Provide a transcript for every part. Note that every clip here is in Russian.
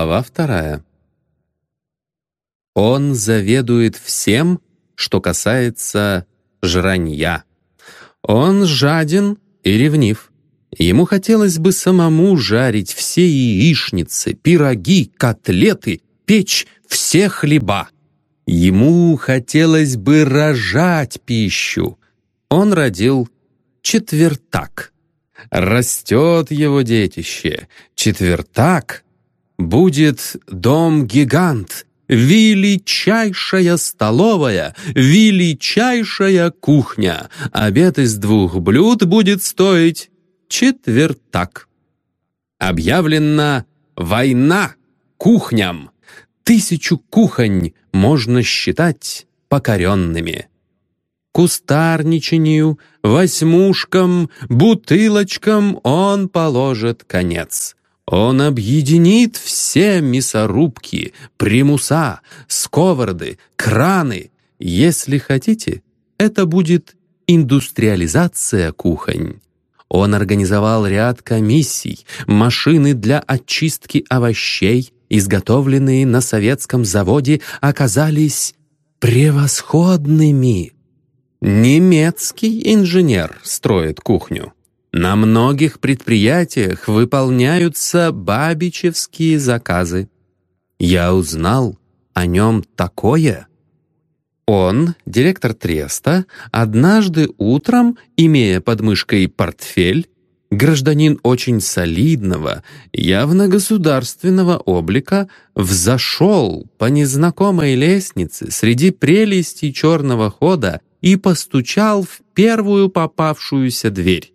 Глава вторая. Он заведует всем, что касается жранья. Он жаден и ревнив. Ему хотелось бы самому жарить все яичницы, пироги, котлеты, печь все хлеба. Ему хотелось бы рожать пищу. Он родил четвертак. Растет его детище. Четвертак будет дом-гигант, величайшая столовая, величайшая кухня. Обед из двух блюд будет стоить четвертак. Объявлена война кухням. Тысячу кухонь можно считать покоренными. Кустарничанию, восьмушкам, бутылочкам он положит конец. Он объединит все мясорубки, примуса, сковороды, краны. Если хотите, это будет индустриализация кухонь. Он организовал ряд комиссий, машины для очистки овощей, изготовленные на советском заводе, оказались превосходными. Немецкий инженер строит кухню. На многих предприятиях выполняются бабичевские заказы. Я узнал о нем такое. Он, директор Треста, однажды утром, имея под мышкой портфель, гражданин очень солидного, явно государственного облика, взошел по незнакомой лестнице среди прелестей черного хода и постучал в первую попавшуюся дверь.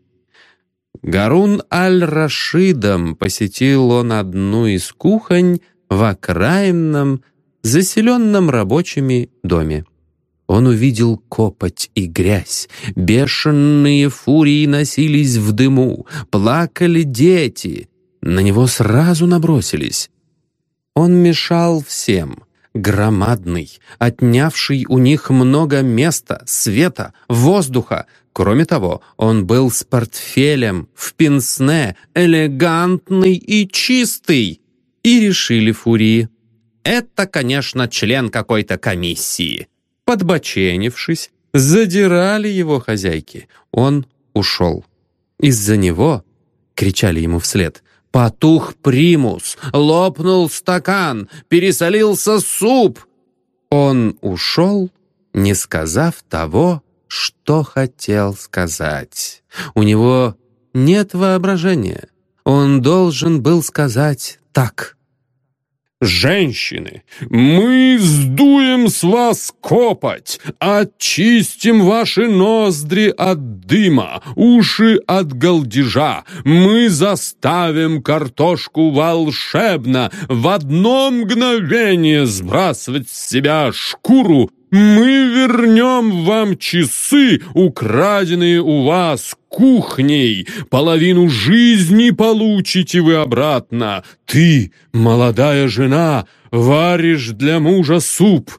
Гарун аль-Рашидом посетил он одну из кухонь в окраинном, заселенном рабочими доме. Он увидел копоть и грязь, бешеные фурии носились в дыму, плакали дети, на него сразу набросились. Он мешал всем, громадный, отнявший у них много места, света, воздуха, Кроме того, он был с портфелем, в пенсне, элегантный и чистый. И решили фурии. Это, конечно, член какой-то комиссии. Подбоченившись, задирали его хозяйки. Он ушел. Из-за него, кричали ему вслед, потух примус, лопнул стакан, пересолился суп. Он ушел, не сказав того, что хотел сказать. У него нет воображения. Он должен был сказать так. «Женщины, мы сдуем с вас копоть, очистим ваши ноздри от дыма, уши от голдежа. Мы заставим картошку волшебно в одно мгновение сбрасывать с себя шкуру мы вернем вам часы, украденные у вас кухней. Половину жизни получите вы обратно. Ты, молодая жена, варишь для мужа суп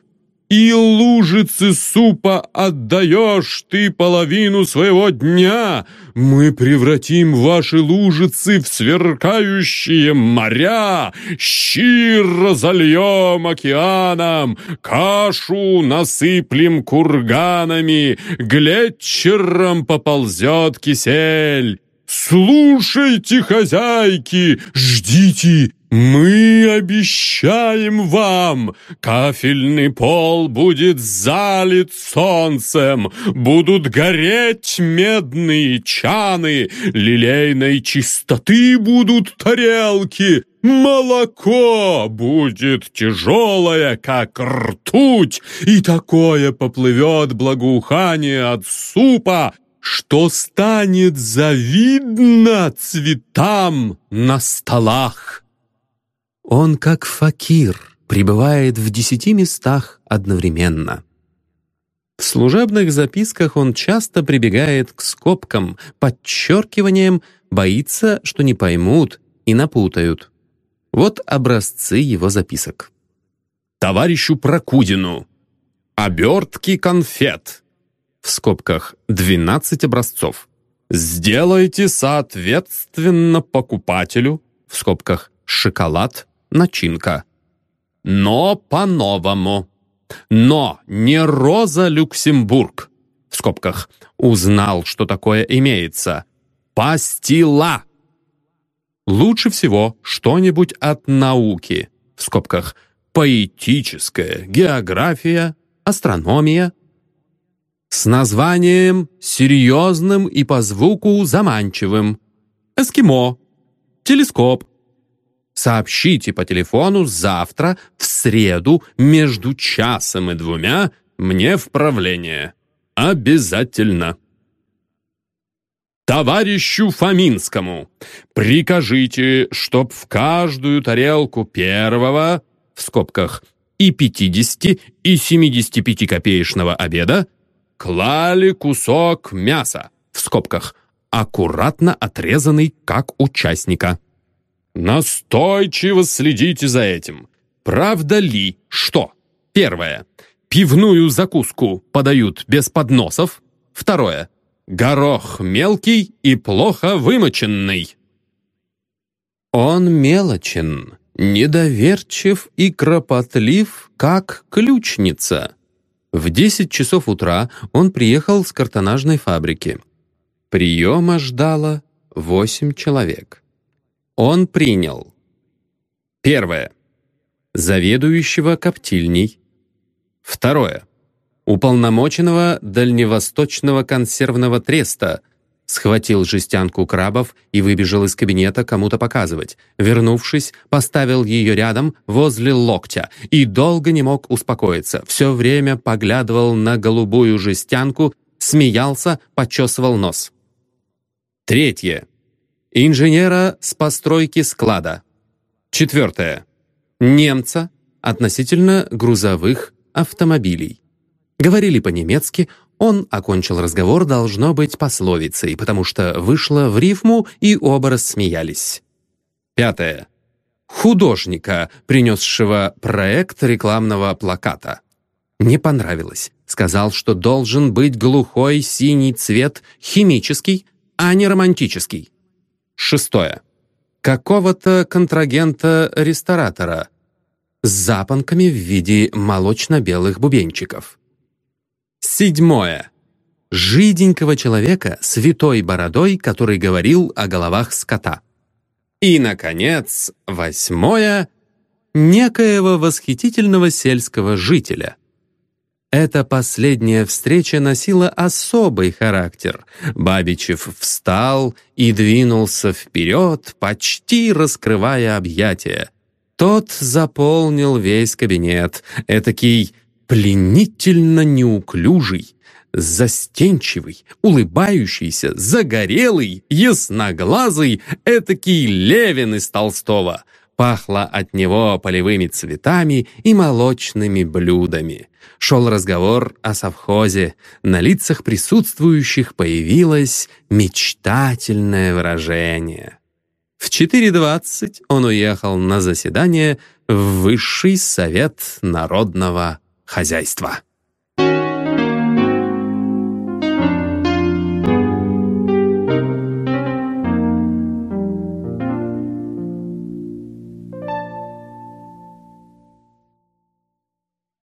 и лужицы супа отдаешь ты половину своего дня. Мы превратим ваши лужицы в сверкающие моря, щи разольем океаном, кашу насыплем курганами, глетчером поползет кисель. «Слушайте, хозяйки, ждите «Мы обещаем вам, кафельный пол будет залит солнцем, будут гореть медные чаны, лилейной чистоты будут тарелки, молоко будет тяжелое, как ртуть, и такое поплывет благоухание от супа, что станет завидно цветам на столах». Он, как факир, пребывает в десяти местах одновременно. В служебных записках он часто прибегает к скобкам, подчеркиваниям, боится, что не поймут и напутают. Вот образцы его записок. «Товарищу Прокудину! Обертки конфет!» В скобках «12 образцов». «Сделайте соответственно покупателю» в скобках «шоколад», начинка. Но по-новому. Но не Роза Люксембург. В скобках. Узнал, что такое имеется. Пастила. Лучше всего что-нибудь от науки. В скобках. Поэтическая, география, астрономия. С названием серьезным и по звуку заманчивым. Эскимо. Телескоп. Сообщите по телефону завтра, в среду, между часом и двумя, мне в правление. Обязательно. Товарищу Фоминскому прикажите, чтоб в каждую тарелку первого, в скобках, и 50, и 75 копеечного обеда клали кусок мяса, в скобках, аккуратно отрезанный как участника. Настойчиво следите за этим. Правда ли, что? Первое. Пивную закуску подают без подносов. Второе. Горох мелкий и плохо вымоченный. Он мелочен, недоверчив и кропотлив, как ключница. В 10 часов утра он приехал с картонажной фабрики. Приема ждало 8 человек. Он принял. Первое. Заведующего коптильней. Второе. Уполномоченного Дальневосточного консервного треста схватил жестянку крабов и выбежал из кабинета кому-то показывать. Вернувшись, поставил ее рядом возле локтя и долго не мог успокоиться. Все время поглядывал на голубую жестянку, смеялся, почесывал нос. Третье. Инженера с постройки склада. Четвертое. Немца относительно грузовых автомобилей. Говорили по-немецки, он окончил разговор, должно быть, пословицей, потому что вышло в рифму, и оба рассмеялись. Пятое. Художника, принесшего проект рекламного плаката. Не понравилось. Сказал, что должен быть глухой синий цвет, химический, а не романтический. Шестое. Какого-то контрагента-ресторатора с запонками в виде молочно-белых бубенчиков. Седьмое. Жиденького человека с витой бородой, который говорил о головах скота. И, наконец, восьмое. Некоего восхитительного сельского жителя — эта последняя встреча носила особый характер. Бабичев встал и двинулся вперед, почти раскрывая объятия. Тот заполнил весь кабинет, этакий пленительно неуклюжий, застенчивый, улыбающийся, загорелый, ясноглазый, этакий Левин из Толстого. Пахло от него полевыми цветами и молочными блюдами. Шел разговор о совхозе. На лицах присутствующих появилось мечтательное выражение. В 4.20 он уехал на заседание в Высший совет народного хозяйства.